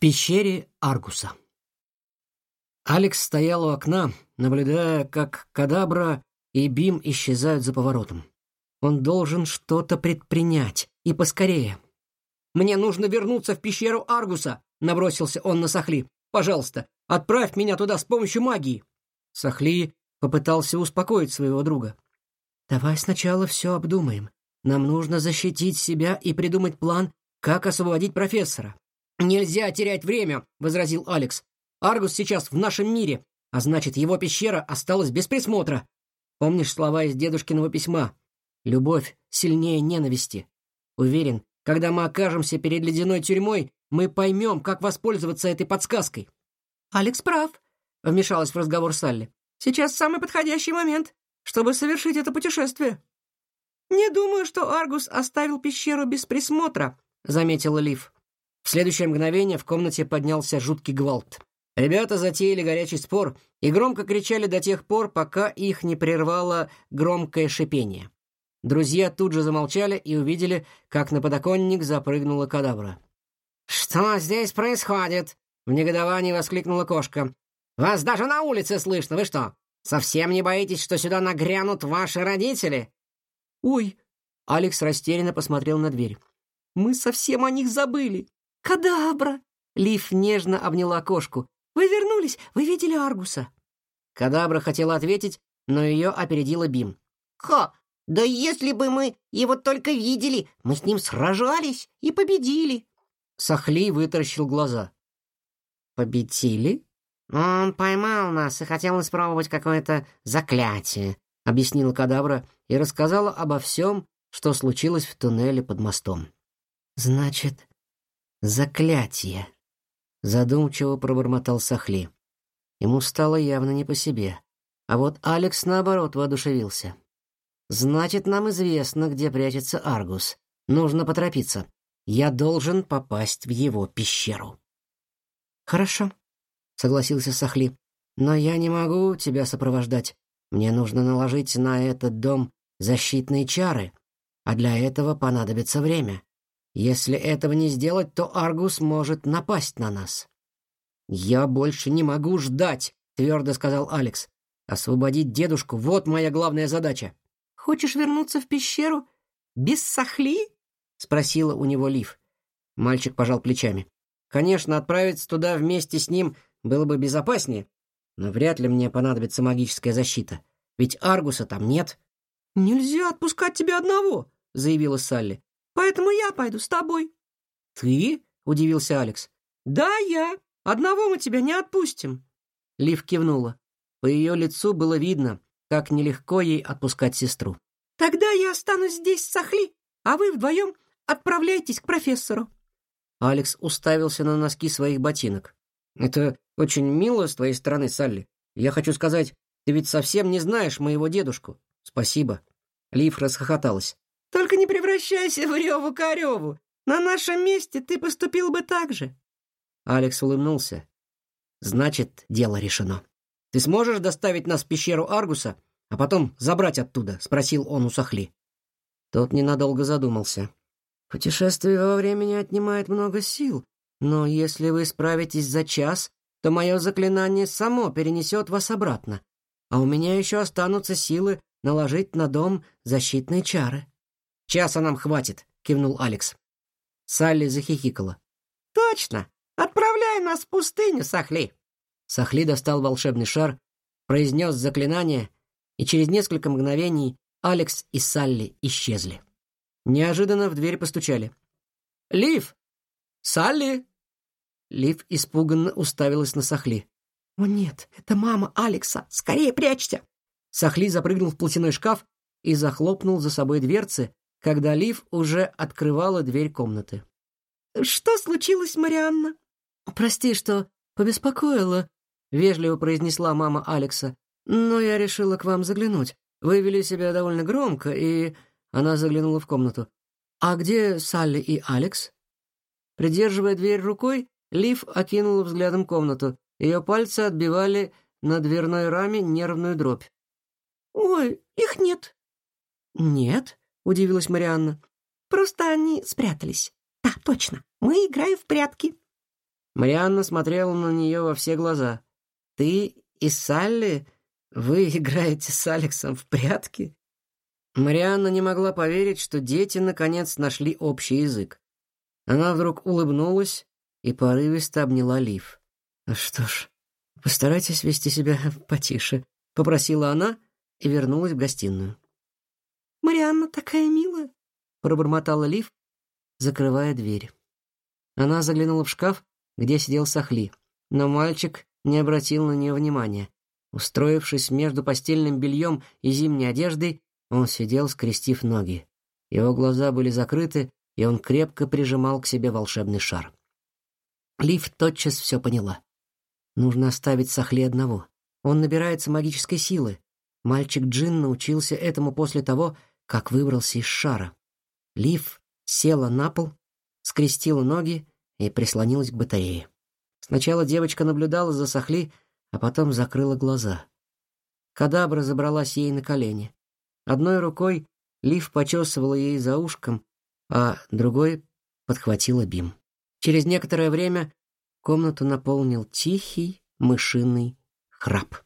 Пещере Аргуса. Алекс стоял у окна, наблюдая, как Кадабра и Бим исчезают за поворотом. Он должен что-то предпринять, и поскорее. «Мне нужно вернуться в пещеру Аргуса», — набросился он на Сахли. «Пожалуйста, отправь меня туда с помощью магии». Сахли попытался успокоить своего друга. «Давай сначала все обдумаем. Нам нужно защитить себя и придумать план, как освободить профессора. «Нельзя терять время», — возразил Алекс. «Аргус сейчас в нашем мире, а значит, его пещера осталась без присмотра. Помнишь слова из дедушкиного письма? Любовь сильнее ненависти. Уверен, когда мы окажемся перед ледяной тюрьмой, мы поймем, как воспользоваться этой подсказкой». «Алекс прав», — вмешалась в разговор Салли. «Сейчас самый подходящий момент, чтобы совершить это путешествие». «Не думаю, что Аргус оставил пещеру без присмотра», — заметила Лив. В следующее мгновение в комнате поднялся жуткий гвалт. Ребята затеяли горячий спор и громко кричали до тех пор, пока их не прервало громкое шипение. Друзья тут же замолчали и увидели, как на подоконник запрыгнула кадавра. «Что здесь происходит?» — в негодовании воскликнула кошка. «Вас даже на улице слышно, вы что, совсем не боитесь, что сюда нагрянут ваши родители?» «Ой!» — Алекс растерянно посмотрел на дверь. «Мы совсем о них забыли!» «Кадабра!» Лив нежно обняла кошку. «Вы вернулись! Вы видели Аргуса!» Кадабра хотела ответить, но ее опередила Бим. «Ха! Да если бы мы его только видели, мы с ним сражались и победили!» Сахли вытаращил глаза. «Победили?» «Он поймал нас и хотел испробовать какое-то заклятие», — объяснила Кадабра и рассказала обо всем, что случилось в туннеле под мостом. «Значит, Заклятие. Задумчиво пробормотал Сахли. Ему стало явно не по себе. А вот Алекс, наоборот, воодушевился. «Значит, нам известно, где прячется Аргус. Нужно поторопиться. Я должен попасть в его пещеру». «Хорошо», — согласился Сахли. «Но я не могу тебя сопровождать. Мне нужно наложить на этот дом защитные чары, а для этого понадобится время. Если этого не сделать, то Аргус может напасть на нас. Я больше не могу ждать, твердо сказал Алекс. Освободить дедушку вот моя главная задача. Хочешь вернуться в пещеру без сахли? спросила у него Лив. Мальчик пожал плечами. Конечно, отправиться туда вместе с ним было бы безопаснее, но вряд ли мне понадобится магическая защита, ведь Аргуса там нет. Нельзя отпускать тебя одного, заявила Салли. Поэтому я пойду с тобой». «Ты?» — удивился Алекс. «Да, я. Одного мы тебя не отпустим». Лив кивнула. По ее лицу было видно, как нелегко ей отпускать сестру. «Тогда я останусь здесь с Сахли, а вы вдвоем отправляйтесь к профессору». Алекс уставился на носки своих ботинок. «Это очень мило с твоей стороны, Салли. Я хочу сказать, ты ведь совсем не знаешь моего дедушку. Спасибо». Лив расхохоталась. Только не превращайся в Реву-Кореву. На нашем месте ты поступил бы так же». Алекс улыбнулся. «Значит, дело решено. Ты сможешь доставить нас в пещеру Аргуса, а потом забрать оттуда?» — спросил он у Сахли. Тот ненадолго задумался. «Путешествие во времени отнимает много сил, но если вы справитесь за час, то мое заклинание само перенесет вас обратно, а у меня еще останутся силы наложить на дом защитные чары». «Часа нам хватит», — кивнул Алекс. Салли захихикала. «Точно! Отправляй нас в пустыню, Сахли!» Сахли достал волшебный шар, произнес заклинание, и через несколько мгновений Алекс и Салли исчезли. Неожиданно в дверь постучали. «Лив! Салли!» Лив испуганно уставилась на Сахли. «О нет, это мама Алекса! Скорее прячься!» Сахли запрыгнул в платяной шкаф и захлопнул за собой дверцы, когда Лив уже открывала дверь комнаты. «Что случилось, Марианна?» «Прости, что побеспокоила», — вежливо произнесла мама Алекса. «Но я решила к вам заглянуть. Вы вели себя довольно громко, и...» Она заглянула в комнату. «А где Салли и Алекс?» Придерживая дверь рукой, Лив окинула взглядом комнату. Ее пальцы отбивали на дверной раме нервную дробь. «Ой, их нет». «Нет?» Удивилась Марианна. Просто они спрятались. Да, точно. Мы играем в прятки. Марианна смотрела на нее во все глаза. «Ты и Салли? Вы играете с Алексом в прятки?» Марианна не могла поверить, что дети наконец нашли общий язык. Она вдруг улыбнулась и порывисто обняла Лив. «Что ж, постарайтесь вести себя потише», — попросила она и вернулась в гостиную. «Марианна такая милая», — пробормотала Лив, закрывая дверь. Она заглянула в шкаф, где сидел Сахли, но мальчик не обратил на нее внимания. Устроившись между постельным бельем и зимней одеждой, он сидел, скрестив ноги. Его глаза были закрыты, и он крепко прижимал к себе волшебный шар. Лив тотчас все поняла. Нужно оставить Сахли одного. Он набирается магической силы. Мальчик Джин научился этому после того, как выбрался из шара. Лив села на пол, скрестила ноги и прислонилась к батарее. Сначала девочка наблюдала за Сахли, а потом закрыла глаза. Кадабра забралась ей на колени. Одной рукой Лив почесывала ей за ушком, а другой подхватила Бим. Через некоторое время комнату наполнил тихий мышиный храп.